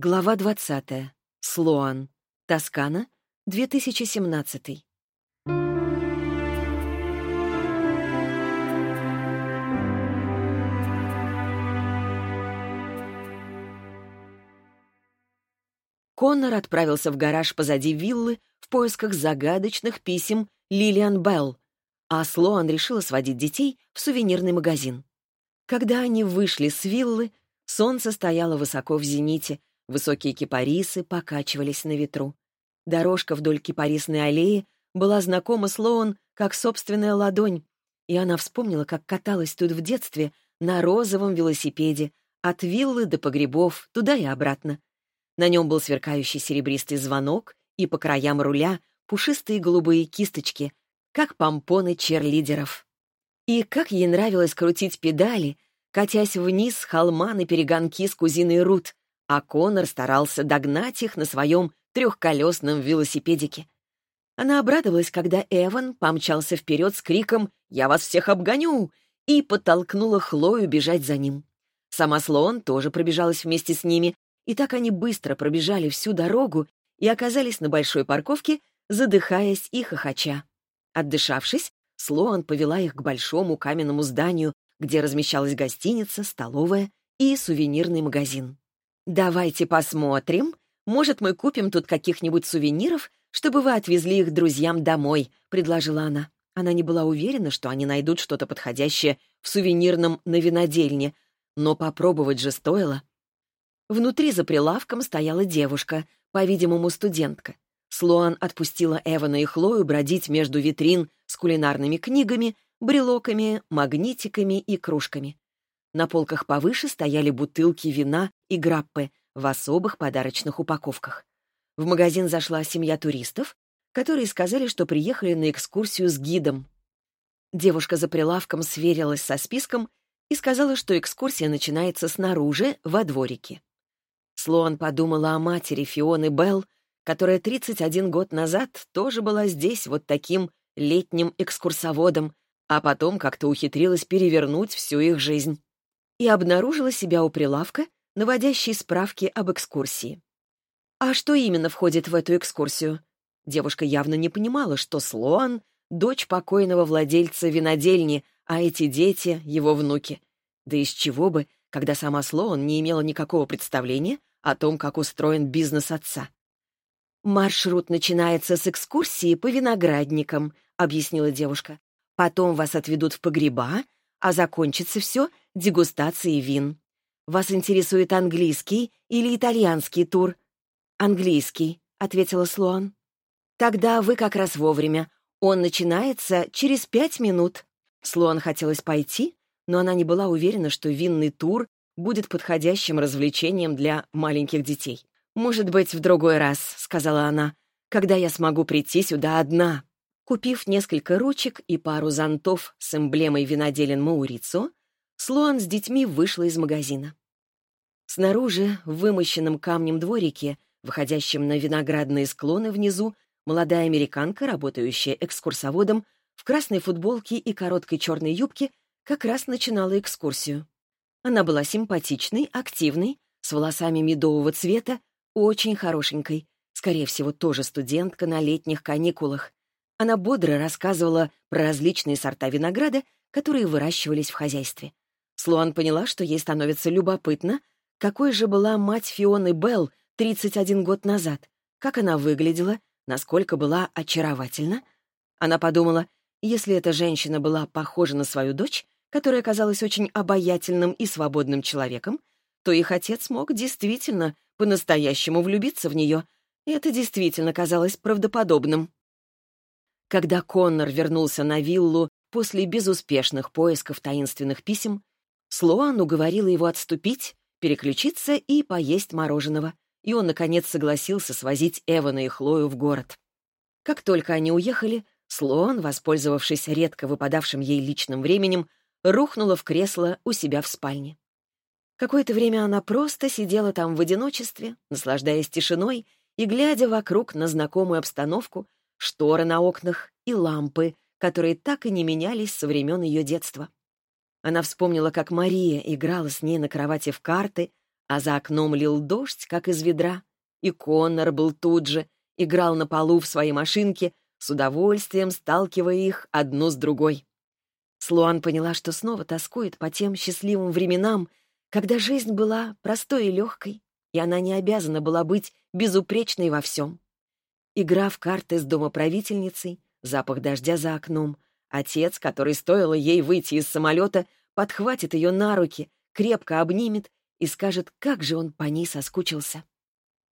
Глава 20. Слоан. Тоскана. 2017. Коннор отправился в гараж позади виллы в поисках загадочных писем Лилиан Белл, а Слоан решила сводить детей в сувенирный магазин. Когда они вышли с виллы, солнце стояло высоко в зените, высокие кипарисы покачивались на ветру. Дорожка вдоль кипарисной аллеи была знакома Слоан как собственная ладонь, и она вспомнила, как каталась тут в детстве на розовом велосипеде, от виллы до погребов, туда и обратно. На нем был сверкающий серебристый звонок, и по краям руля пушистые голубые кисточки, как помпоны черлидеров. И как ей нравилось крутить педали, катясь вниз с холма на перегонки с кузиной Рут, а Конор старался догнать их на своем трехколесном велосипедике. Она обрадовалась, когда Эван помчался вперед с криком «Я вас всех обгоню!» и подтолкнула Хлою бежать за ним. Сама Слоан тоже пробежалась вместе с ними, и так они быстро пробежали всю дорогу и оказались на большой парковке, задыхаясь и хохоча. Отдышавшись, Слоан повела их к большому каменному зданию, где размещалась гостиница, столовая и сувенирный магазин. «Давайте посмотрим. Может, мы купим тут каких-нибудь сувениров, чтобы вы отвезли их друзьям домой», — предложила она. Она не была уверена, что они найдут что-то подходящее в сувенирном на винодельне, но попробовать же стоило. Внутри за прилавком стояла девушка, по-видимому, студентка. Слоан отпустила Эвана и Хлою бродить между витрин с кулинарными книгами, брелоками, магнитиками и кружками. На полках повыше стояли бутылки вина и граппы в особых подарочных упаковках. В магазин зашла семья туристов, которые сказали, что приехали на экскурсию с гидом. Девушка за прилавком сверилась со списком и сказала, что экскурсия начинается снаружи, во дворике. Слоан подумала о матери Фионы Белл, которая 31 год назад тоже была здесь вот таким летним экскурсоводом, а потом как-то ухитрилась перевернуть всю их жизнь. И обнаружила себя у прилавка, наводящей справки об экскурсии. А что именно входит в эту экскурсию? Девушка явно не понимала, что Слоан — дочь покойного владельца винодельни, а эти дети — его внуки. Да из чего бы, когда сама Слоан не имела никакого представления о том, как устроен бизнес отца. «Маршрут начинается с экскурсии по виноградникам», — объяснила девушка. «Потом вас отведут в погреба, а закончится все дегустацией вин. Вас интересует английский или итальянский тур?» «Английский», — ответила Слоан. «Тогда вы как раз вовремя. Он начинается через пять минут». Слоан хотелось пойти, но она не была уверена, что винный тур будет подходящим развлечением для маленьких детей. «Может быть, в другой раз», — сказала она, — «когда я смогу прийти сюда одна». Купив несколько ручек и пару зонтов с эмблемой виноделен Маурицо, Слоан с детьми вышла из магазина. Снаружи, в вымощенном камнем дворике, выходящем на виноградные склоны внизу, молодая американка, работающая экскурсоводом, в красной футболке и короткой черной юбке, как раз начинала экскурсию. Она была симпатичной, активной, с волосами медового цвета, очень хорошенькой, скорее всего, тоже студентка на летних каникулах. Она бодро рассказывала про различные сорта винограда, которые выращивались в хозяйстве. Слуан поняла, что ей становится любопытно, какой же была мать Фионы Белл 31 год назад, как она выглядела, насколько была очаровательна. Она подумала, если эта женщина была похожа на свою дочь, который оказалась очень обаятельным и свободным человеком, то их отец мог действительно по-настоящему влюбиться в нее, и это действительно казалось правдоподобным. Когда Коннор вернулся на виллу после безуспешных поисков таинственных писем, Слоан уговорила его отступить, переключиться и поесть мороженого, и он, наконец, согласился свозить Эвана и Хлою в город. Как только они уехали, Слоан, воспользовавшись редко выпадавшим ей личным временем, рухнула в кресло у себя в спальне. Какое-то время она просто сидела там в одиночестве, наслаждаясь тишиной и глядя вокруг на знакомую обстановку, шторы на окнах и лампы, которые так и не менялись со времен ее детства. Она вспомнила, как Мария играла с ней на кровати в карты, А за окном лил дождь, как из ведра. И Коннор был тут же, играл на полу в своей машинке, с удовольствием сталкивая их одну с другой. Слуан поняла, что снова тоскует по тем счастливым временам, когда жизнь была простой и легкой, и она не обязана была быть безупречной во всем. Игра в карты с домоправительницей, запах дождя за окном, отец, который, стоило ей выйти из самолета, подхватит ее на руки, крепко обнимет и скажет, как же он по ней соскучился.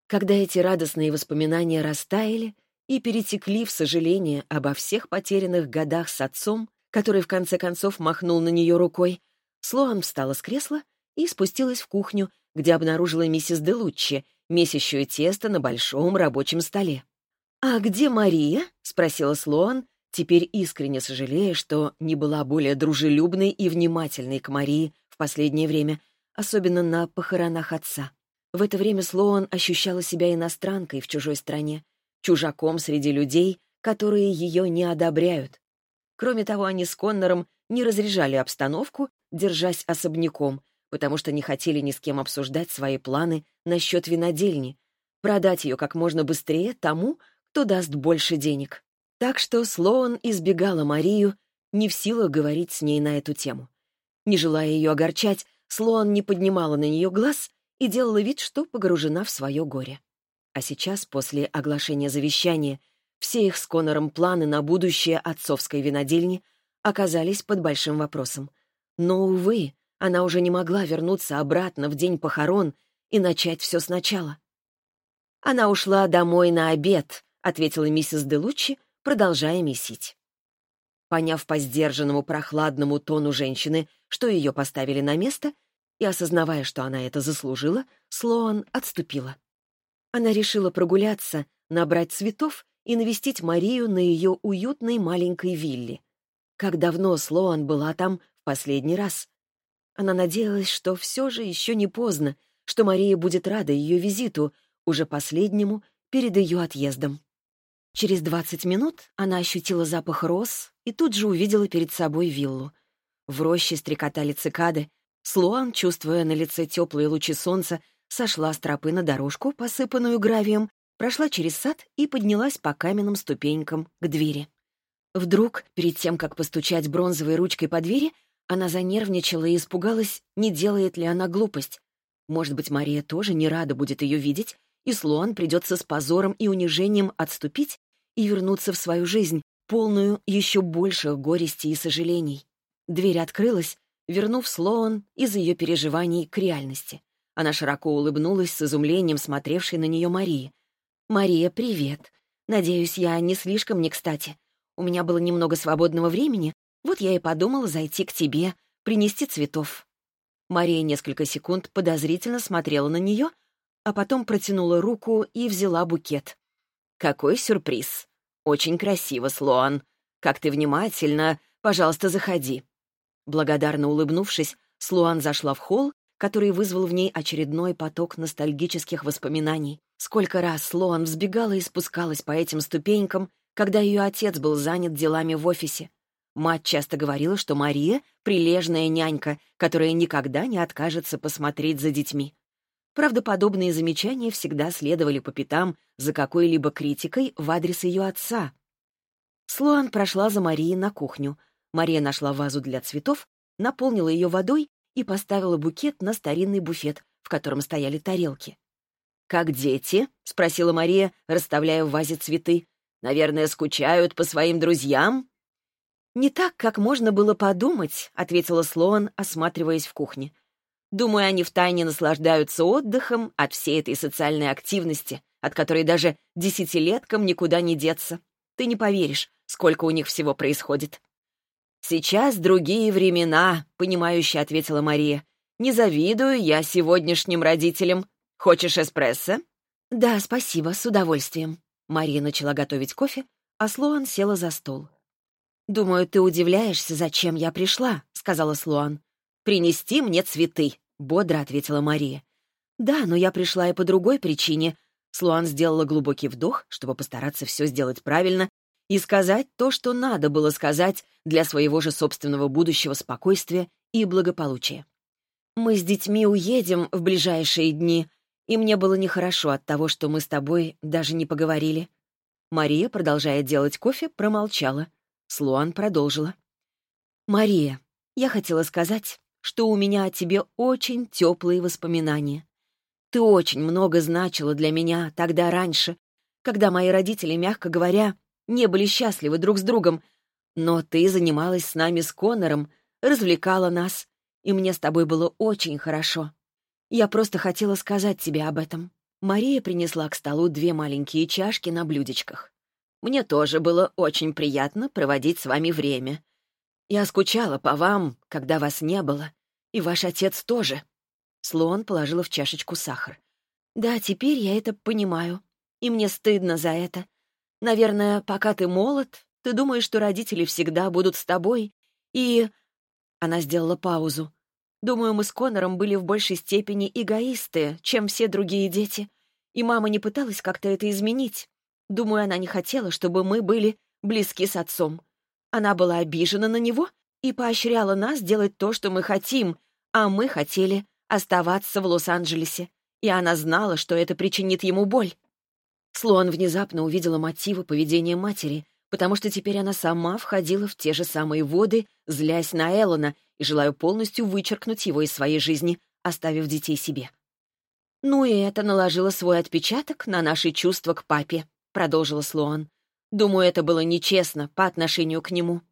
Когда эти радостные воспоминания растаяли и перетекли в сожаление обо всех потерянных годах с отцом, который в конце концов махнул на нее рукой, Слоан встала с кресла и спустилась в кухню, где обнаружила миссис Делуччи, месящую тесто на большом рабочем столе. «А где Мария?» — спросила Слоан, теперь искренне сожалея, что не была более дружелюбной и внимательной к Марии в последнее время, особенно на похоронах отца. В это время Слоан ощущала себя иностранкой в чужой стране, чужаком среди людей, которые ее не одобряют. Кроме того, они с Коннором не разряжали обстановку, держась особняком, потому что не хотели ни с кем обсуждать свои планы насчет винодельни, продать ее как можно быстрее тому, кто даст больше денег. Так что Слоан избегала Марию, не в силах говорить с ней на эту тему. Не желая ее огорчать, Слоан не поднимала на нее глаз и делала вид, что погружена в свое горе. А сейчас, после оглашения завещания, все их с Конором планы на будущее отцовской винодельни оказались под большим вопросом. Но, увы, она уже не могла вернуться обратно в день похорон и начать все сначала. «Она ушла домой на обед», — ответила миссис Делуччи, продолжая месить. Поняв по сдержанному прохладному тону женщины, что ее поставили на место, и осознавая, что она это заслужила, Слоан отступила. Она решила прогуляться, набрать цветов и навестить Марию на ее уютной маленькой вилле. Как давно Слоан была там в последний раз? Она надеялась, что все же еще не поздно, что Мария будет рада ее визиту, уже последнему, перед ее отъездом. Через двадцать минут она ощутила запах роз и тут же увидела перед собой виллу. В роще стрекотали цикады. Слуан, чувствуя на лице теплые лучи солнца, сошла с тропы на дорожку, посыпанную гравием, прошла через сад и поднялась по каменным ступенькам к двери. Вдруг, перед тем, как постучать бронзовой ручкой по двери, она занервничала и испугалась, не делает ли она глупость. Может быть, Мария тоже не рада будет ее видеть, и Слуан придется с позором и унижением отступить и вернуться в свою жизнь, полную еще больших горестей и сожалений. Дверь открылась, вернув Слоан из ее переживаний к реальности. Она широко улыбнулась с изумлением, смотревшей на нее Марии. «Мария, привет. Надеюсь, я не слишком не кстати. У меня было немного свободного времени, вот я и подумала зайти к тебе, принести цветов». Мария несколько секунд подозрительно смотрела на нее, а потом протянула руку и взяла букет. «Какой сюрприз! Очень красиво, Слоан. Как ты внимательно. Пожалуйста, заходи». Благодарно улыбнувшись, Слуан зашла в холл, который вызвал в ней очередной поток ностальгических воспоминаний. Сколько раз Слоан взбегала и спускалась по этим ступенькам, когда ее отец был занят делами в офисе. Мать часто говорила, что Мария — прилежная нянька, которая никогда не откажется посмотреть за детьми. Правда, подобные замечания всегда следовали по пятам за какой-либо критикой в адрес ее отца. Слуан прошла за Марией на кухню. Мария нашла вазу для цветов, наполнила ее водой и поставила букет на старинный буфет, в котором стояли тарелки. «Как дети?» — спросила Мария, расставляя в вазе цветы. «Наверное, скучают по своим друзьям?» «Не так, как можно было подумать», — ответила Слоан, осматриваясь в кухне. «Думаю, они втайне наслаждаются отдыхом от всей этой социальной активности, от которой даже десятилеткам никуда не деться. Ты не поверишь, сколько у них всего происходит». «Сейчас другие времена», — понимающе ответила Мария. «Не завидую я сегодняшним родителям. Хочешь эспрессо?» «Да, спасибо, с удовольствием». Мария начала готовить кофе, а Слоан села за стол. «Думаю, ты удивляешься, зачем я пришла», — сказала Слуан. «Принести мне цветы», — бодро ответила Мария. «Да, но я пришла и по другой причине». Слуан сделала глубокий вдох, чтобы постараться все сделать правильно и сказать то, что надо было сказать для своего же собственного будущего спокойствия и благополучия. Мы с детьми уедем в ближайшие дни, и мне было нехорошо от того, что мы с тобой даже не поговорили». Мария, продолжая делать кофе, промолчала. Слуан продолжила. «Мария, я хотела сказать, что у меня о тебе очень теплые воспоминания. Ты очень много значила для меня тогда раньше, когда мои родители, мягко говоря, не были счастливы друг с другом, но ты занималась с нами с Коннором, развлекала нас, и мне с тобой было очень хорошо. Я просто хотела сказать тебе об этом». Мария принесла к столу две маленькие чашки на блюдечках. «Мне тоже было очень приятно проводить с вами время. Я скучала по вам, когда вас не было, и ваш отец тоже». Слон положила в чашечку сахар. «Да, теперь я это понимаю, и мне стыдно за это. Наверное, пока ты молод, ты думаешь, что родители всегда будут с тобой, и...» Она сделала паузу. Думаю, мы с Конором были в большей степени эгоисты, чем все другие дети. И мама не пыталась как-то это изменить. Думаю, она не хотела, чтобы мы были близки с отцом. Она была обижена на него и поощряла нас делать то, что мы хотим, а мы хотели оставаться в Лос-Анджелесе. И она знала, что это причинит ему боль. Слоан внезапно увидела мотивы поведения матери, потому что теперь она сама входила в те же самые воды, злясь на Эллона и желаю полностью вычеркнуть его из своей жизни, оставив детей себе. «Ну и это наложило свой отпечаток на наши чувства к папе», — продолжила Слоан. «Думаю, это было нечестно по отношению к нему».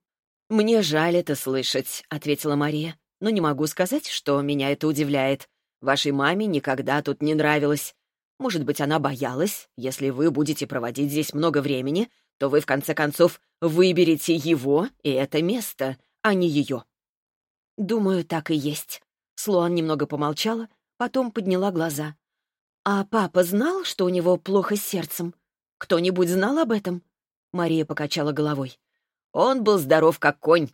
«Мне жаль это слышать», — ответила Мария. «Но не могу сказать, что меня это удивляет. Вашей маме никогда тут не нравилось. Может быть, она боялась, если вы будете проводить здесь много времени, то вы, в конце концов, выберете его и это место, а не ее. «Думаю, так и есть». Слоан немного помолчала, потом подняла глаза. «А папа знал, что у него плохо с сердцем? Кто-нибудь знал об этом?» Мария покачала головой. «Он был здоров, как конь.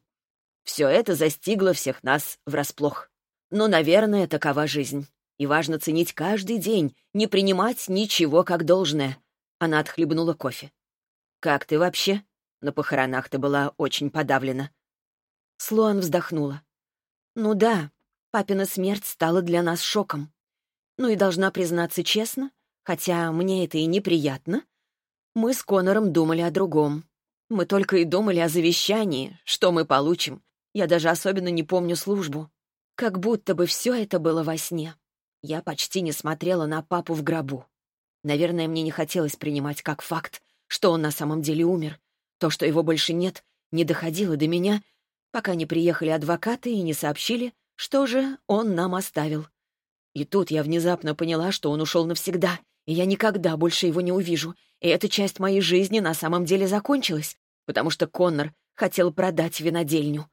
Все это застигло всех нас врасплох. Но, наверное, такова жизнь. И важно ценить каждый день, не принимать ничего как должное». Она отхлебнула кофе. «Как ты вообще?» На похоронах ты была очень подавлена. Слоан вздохнула. Ну да, папина смерть стала для нас шоком. Ну и должна признаться честно, хотя мне это и неприятно, мы с Конором думали о другом. Мы только и думали о завещании, что мы получим. Я даже особенно не помню службу. Как будто бы все это было во сне. Я почти не смотрела на папу в гробу. Наверное, мне не хотелось принимать как факт, что он на самом деле умер. То, что его больше нет, не доходило до меня, пока не приехали адвокаты и не сообщили, что же он нам оставил. И тут я внезапно поняла, что он ушел навсегда, и я никогда больше его не увижу, и эта часть моей жизни на самом деле закончилась, потому что Коннор хотел продать винодельню.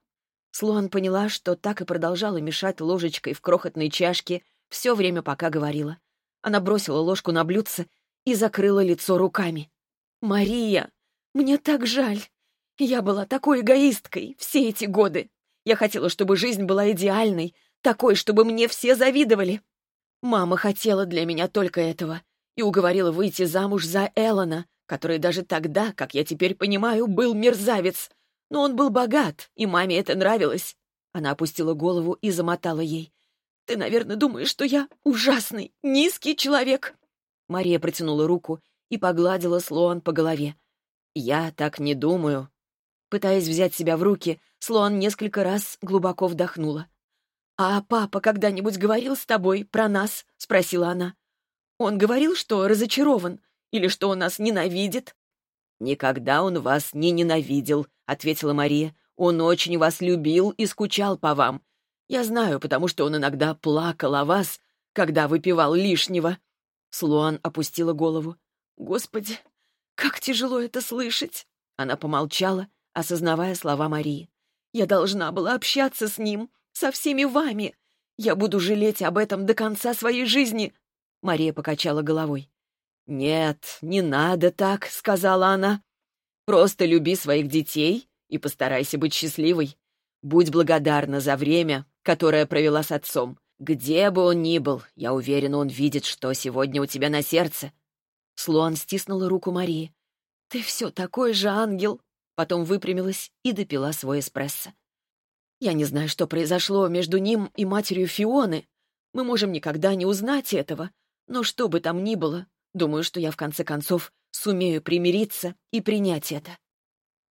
Слоан поняла, что так и продолжала мешать ложечкой в крохотной чашке все время, пока говорила. Она бросила ложку на блюдце и закрыла лицо руками. «Мария, мне так жаль. Я была такой эгоисткой все эти годы. Я хотела, чтобы жизнь была идеальной, такой, чтобы мне все завидовали. Мама хотела для меня только этого и уговорила выйти замуж за Эллона, который даже тогда, как я теперь понимаю, был мерзавец. Но он был богат, и маме это нравилось. Она опустила голову и замотала ей. «Ты, наверное, думаешь, что я ужасный, низкий человек?» Мария протянула руку и погладила Слоан по голове. «Я так не думаю», Пытаясь взять себя в руки, Слоан несколько раз глубоко вдохнула. «А папа когда-нибудь говорил с тобой про нас?» — спросила она. «Он говорил, что разочарован или что он нас ненавидит?» «Никогда он вас не ненавидел», — ответила Мария. «Он очень вас любил и скучал по вам. Я знаю, потому что он иногда плакал о вас, когда выпивал лишнего». Слуан опустила голову. «Господи, как тяжело это слышать!» Она помолчала, осознавая слова Марии. «Я должна была общаться с ним, со всеми вами. Я буду жалеть об этом до конца своей жизни». Мария покачала головой. «Нет, не надо так», — сказала она. «Просто люби своих детей и постарайся быть счастливой. Будь благодарна за время, которое провела с отцом. Где бы он ни был, я уверена, он видит, что сегодня у тебя на сердце». Слуан стиснула руку Марии. «Ты все такой же ангел!» потом выпрямилась и допила свой эспрессо. Я не знаю, что произошло между ним и матерью Фионы. Мы можем никогда не узнать этого. Но что бы там ни было, думаю, что я в конце концов сумею примириться и принять это.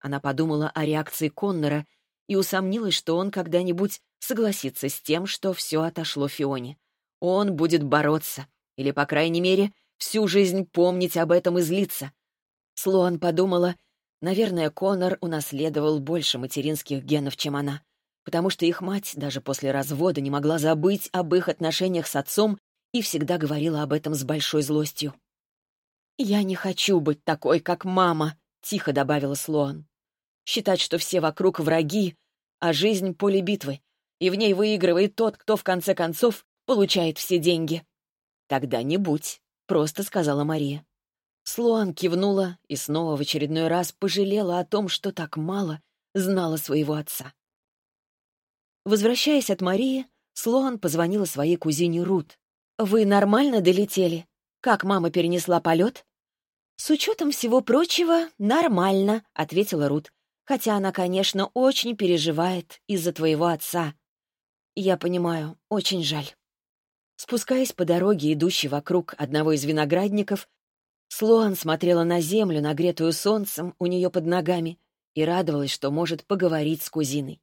Она подумала о реакции Коннора и усомнилась, что он когда-нибудь согласится с тем, что все отошло Фионе. Он будет бороться, или, по крайней мере, всю жизнь помнить об этом и злиться. Слоан подумала, наверное, Коннор унаследовал больше материнских генов, чем она потому что их мать даже после развода не могла забыть об их отношениях с отцом и всегда говорила об этом с большой злостью. «Я не хочу быть такой, как мама», — тихо добавила Слоан. «Считать, что все вокруг враги, а жизнь — поле битвы, и в ней выигрывает тот, кто в конце концов получает все деньги». «Тогда не будь», — просто сказала Мария. Слоан кивнула и снова в очередной раз пожалела о том, что так мало знала своего отца. Возвращаясь от Марии, Слоан позвонила своей кузине Рут. «Вы нормально долетели? Как мама перенесла полет?» «С учетом всего прочего, нормально», — ответила Рут. «Хотя она, конечно, очень переживает из-за твоего отца». «Я понимаю, очень жаль». Спускаясь по дороге, идущей вокруг одного из виноградников, Слоан смотрела на землю, нагретую солнцем у нее под ногами, и радовалась, что может поговорить с кузиной.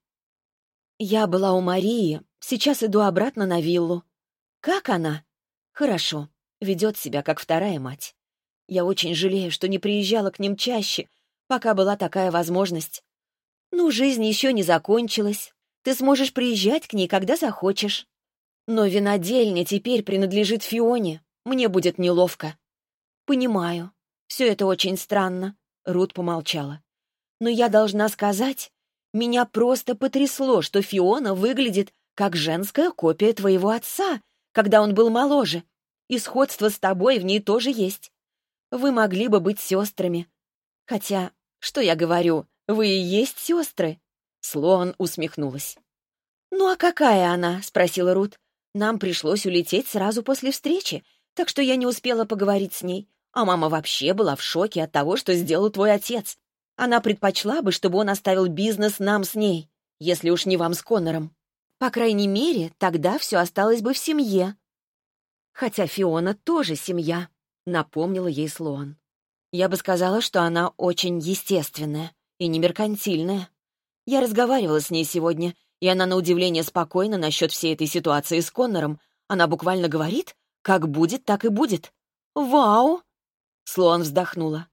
«Я была у Марии, сейчас иду обратно на виллу». «Как она?» «Хорошо, ведет себя как вторая мать. Я очень жалею, что не приезжала к ним чаще, пока была такая возможность. Ну, жизнь еще не закончилась. Ты сможешь приезжать к ней, когда захочешь. Но винодельня теперь принадлежит Фионе. Мне будет неловко». «Понимаю. Все это очень странно», — Рут помолчала. «Но я должна сказать, меня просто потрясло, что Фиона выглядит как женская копия твоего отца, когда он был моложе. И сходство с тобой в ней тоже есть. Вы могли бы быть сестрами. Хотя, что я говорю, вы и есть сестры?» Слоан усмехнулась. «Ну а какая она?» — спросила Рут. «Нам пришлось улететь сразу после встречи, так что я не успела поговорить с ней. А мама вообще была в шоке от того, что сделал твой отец. Она предпочла бы, чтобы он оставил бизнес нам с ней, если уж не вам с Коннором. По крайней мере, тогда все осталось бы в семье. Хотя Фиона тоже семья, напомнила ей Слоан. Я бы сказала, что она очень естественная и не меркантильная. Я разговаривала с ней сегодня, и она на удивление спокойна насчет всей этой ситуации с Коннором. Она буквально говорит, как будет, так и будет. «Вау!» Слоан вздохнула.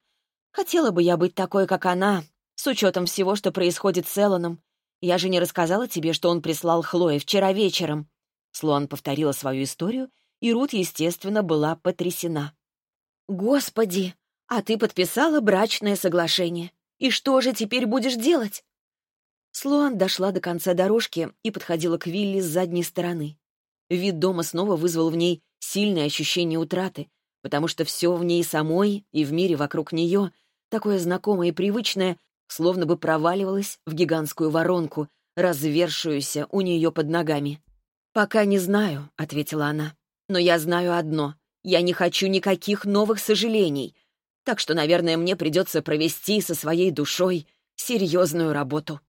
Хотела бы я быть такой, как она, с учетом всего, что происходит с Эллоном. Я же не рассказала тебе, что он прислал Хлое вчера вечером». Слоан повторила свою историю, и Рут, естественно, была потрясена. «Господи, а ты подписала брачное соглашение. И что же теперь будешь делать?» Слоан дошла до конца дорожки и подходила к Вилли с задней стороны. Вид дома снова вызвал в ней сильное ощущение утраты, потому что все в ней самой и в мире вокруг нее, такое знакомое и привычное, словно бы проваливалось в гигантскую воронку, развершуюся у нее под ногами. «Пока не знаю», — ответила она. «Но я знаю одно. Я не хочу никаких новых сожалений. Так что, наверное, мне придется провести со своей душой серьезную работу».